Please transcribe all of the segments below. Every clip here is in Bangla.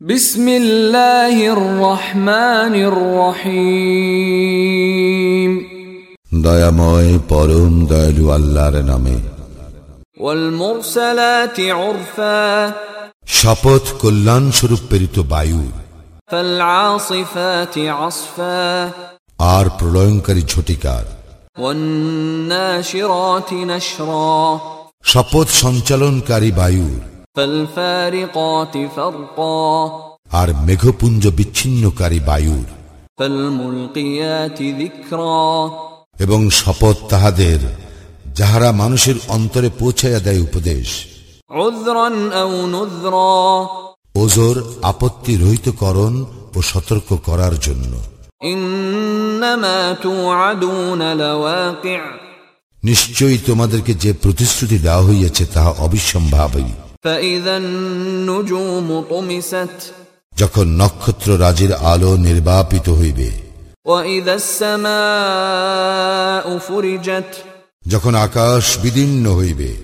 بسم الله الرحمن الرحيم দয়াময় পরম দয়ালু আল্লাহর নামে والمرسلات عرفا শপথ কল্যাণ স্বরূপ প্রেরিত বায়ু فالعاصفات عصفا আর প্রলয়ঙ্কারী ঝটিকার والناشرات نشرا শপথ সঞ্চালনকারী বায়ুর فالفارقات فرقا আর মেঘপুঞ্জ বিচ্ছিন্নকারী বায়ুর। এবং শপথ তাহাদের যাহারা মানুষের অন্তরে পৌঁছাইয়া দেয় উপদেশ। ওজোর আপত্তি রহিতকরণ ও সতর্ক করার জন্য। নিশ্চয়ই তোমাদেরকে যে প্রতিশ্রুতি দেওয়া হইয়াছে তাহা অবিসম্ভাবী। যখন নক্ষত্র রাজির আলো নির্বাপিত হইবে যখন আকাশ বিদীর্ণ হইবে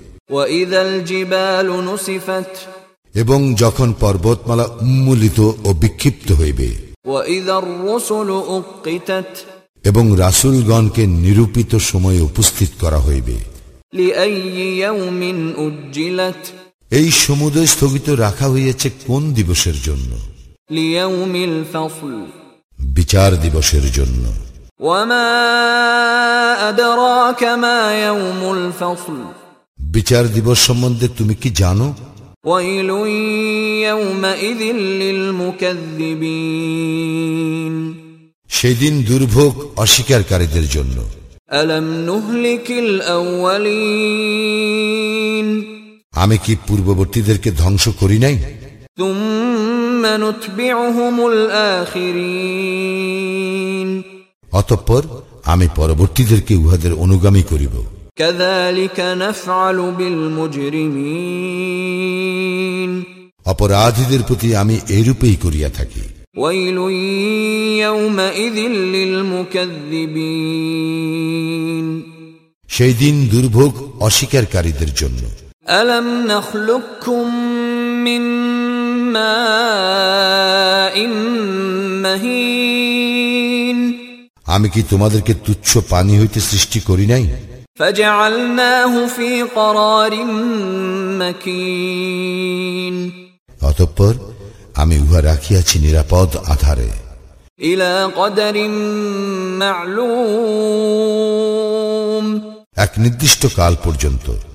এবং যখন পর্বতমালা উন্মূলিত ও বিক্ষিপ্ত হইবে এবং রাসুলগণকে নিরূপিত সময়ে উপস্থিত করা হইবে। এই সমুদয় স্থগিত রাখা হইয়াছে কোন দিবসের জন্য ليوم الفصل বিচার দিবসের জন্য وما ادراك ما يوم الفصل বিচার দিবস সম্বন্ধে তুমি কি জানো ويل يومئذ للمكذبين সেই দিন দুর্ভোগ অস্বীকারীদের জন্য ألم نهلك الأولين আমি কি পূর্ববর্তীদেরকে ধ্বংস করি নাই? অতঃপর আমি পরবর্তীদেরকে উহাদের অনুগামী করিব। অপরাধীদের প্রতি আমি এরূপেই করিয়া থাকি। সেই দিন দুর্ভোগ অস্বীকারীদের জন্য। ألم نخلقكم من ماء مهين আমি কি তোমাদেরকে তুচ্ছ পানি হইতে সৃষ্টি করি নাই فجعلناه في قرار مكين অতঃপর আমি উহা রাখিয়াছি নিরাপদ আধারে إلى قدر معلوم এক নির্দিষ্ট কাল পর্যন্ত فقدرنا فنعم القادرون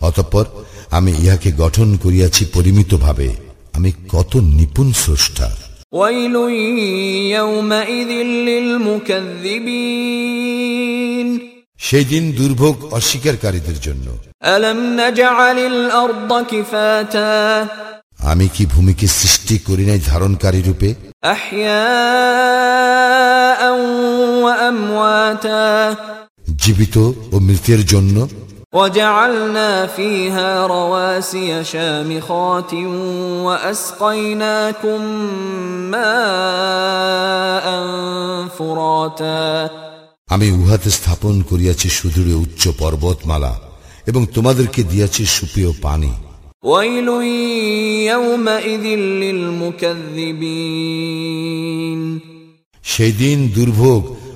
অতঃপর আমি ইহাকে গঠন করিয়াছি পরিমিতভাবে। আমি কত নিপুণ স্রষ্টা। সেই দিন দুর্ভোগ অস্বীকারীদের জন্য। আমি কি ভূমিকে সৃষ্টি করি নাই ধারণকারী রূপে? আহ জীবিত ও মৃতের জন্য وجعلنا فيها رواسي شامخات وأسقيناكم ماء فراتا আমি উহাতে স্থাপন করিয়াছি সুদূরে উচ্চ পর্বতমালা এবং তোমাদেরকে দিয়াছি সুপেয় পানি ويل يومئذ للمكذبين সেই দিন দুর্ভোগ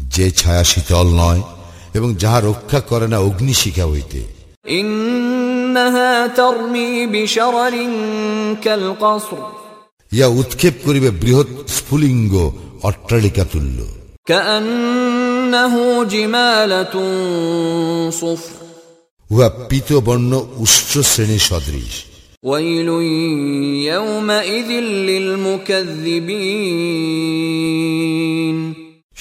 যে ছায়া শীতল নয় এবং যাহা রক্ষা করে না অগ্নিশিখা হইতে। ইয়া উৎক্ষেপ করিবে বৃহৎ স্ফুলিঙ্গ অট্টালিকা তুল্য। উহা পিতবর্ণ উচ্চ শ্রেণি সদৃশ। ويل يومئذ للمكذبين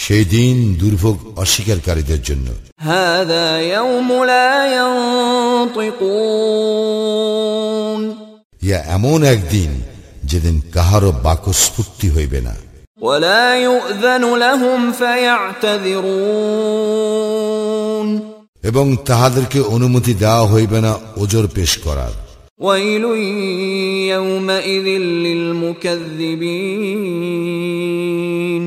সেই দিন দুর্ভোগ অস্বীকারীদের জন্য هذا يوم لا ينطقون ইয়া এমন একদিন যেদিন কাহারও বাকস্ফূর্তি হইবে না ولا يؤذن لهم فيعتذرون এবং তাহাদেরকে অনুমতি দেওয়া হইবে না ওজর পেশ করার ويل يومئذ للمكذبين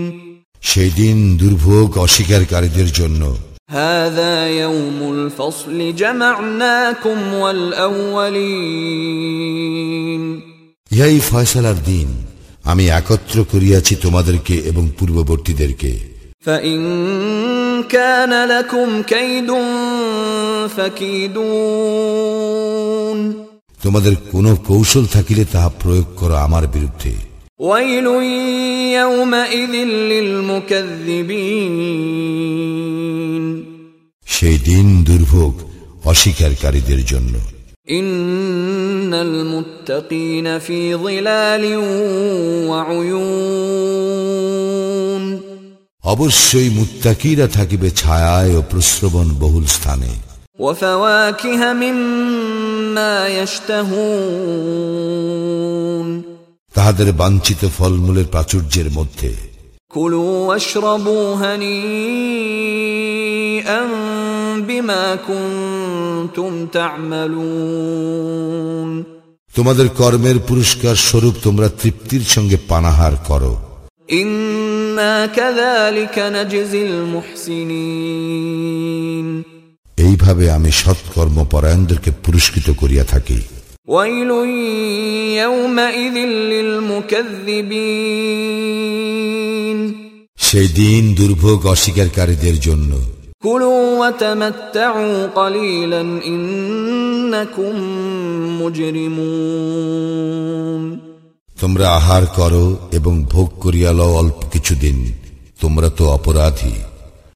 সেই দিন দুর্ভোগ অস্বীকারীদের জন্য هذا يوم الفصل جمعناكم والأولين ইহাই ফয়সালার দিন আমি একত্র করিয়াছি তোমাদেরকে এবং পূর্ববর্তীদেরকে فإن كان لكم كيد فكيدون তোমাদের কোন কৌশল থাকিলে তাহা প্রয়োগ করো আমার বিরুদ্ধে। সেই দিন দুর্ভোগ অস্বীকারীদের জন্য। অবশ্যই মুত্তাকিরা থাকিবে ছায়ায় ও প্রশ্রবণ বহুল স্থানে। وفواكه مما يشتهون তাহাদের বাঞ্ছিত ফলমূলের প্রাচুর্যের মধ্যে كلوا واشربوا هنيئا بما كنتم تعملون তোমাদের কর্মের পুরস্কার স্বরূপ তোমরা তৃপ্তির সঙ্গে পানাহার করো إنا كذلك نجزي المحسنين এইভাবে আমি সৎকর্ম পরায়ণদেরকে পুরস্কৃত করিয়া থাকি। সেই দিন দুর্ভোগ অস্বীকারীদের জন্য। তোমরা আহার করো এবং ভোগ করিয়া লও অল্প কিছুদিন। তোমরা তো অপরাধী।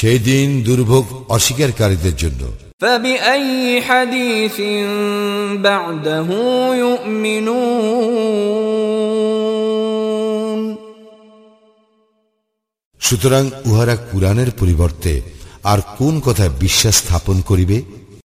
সেই দিন দুর্ভোগ অস্বীকারীদের জন্য। সুতরাং উহারা কুরআনের পরিবর্তে আর কোন কথায় বিশ্বাস স্থাপন করিবে?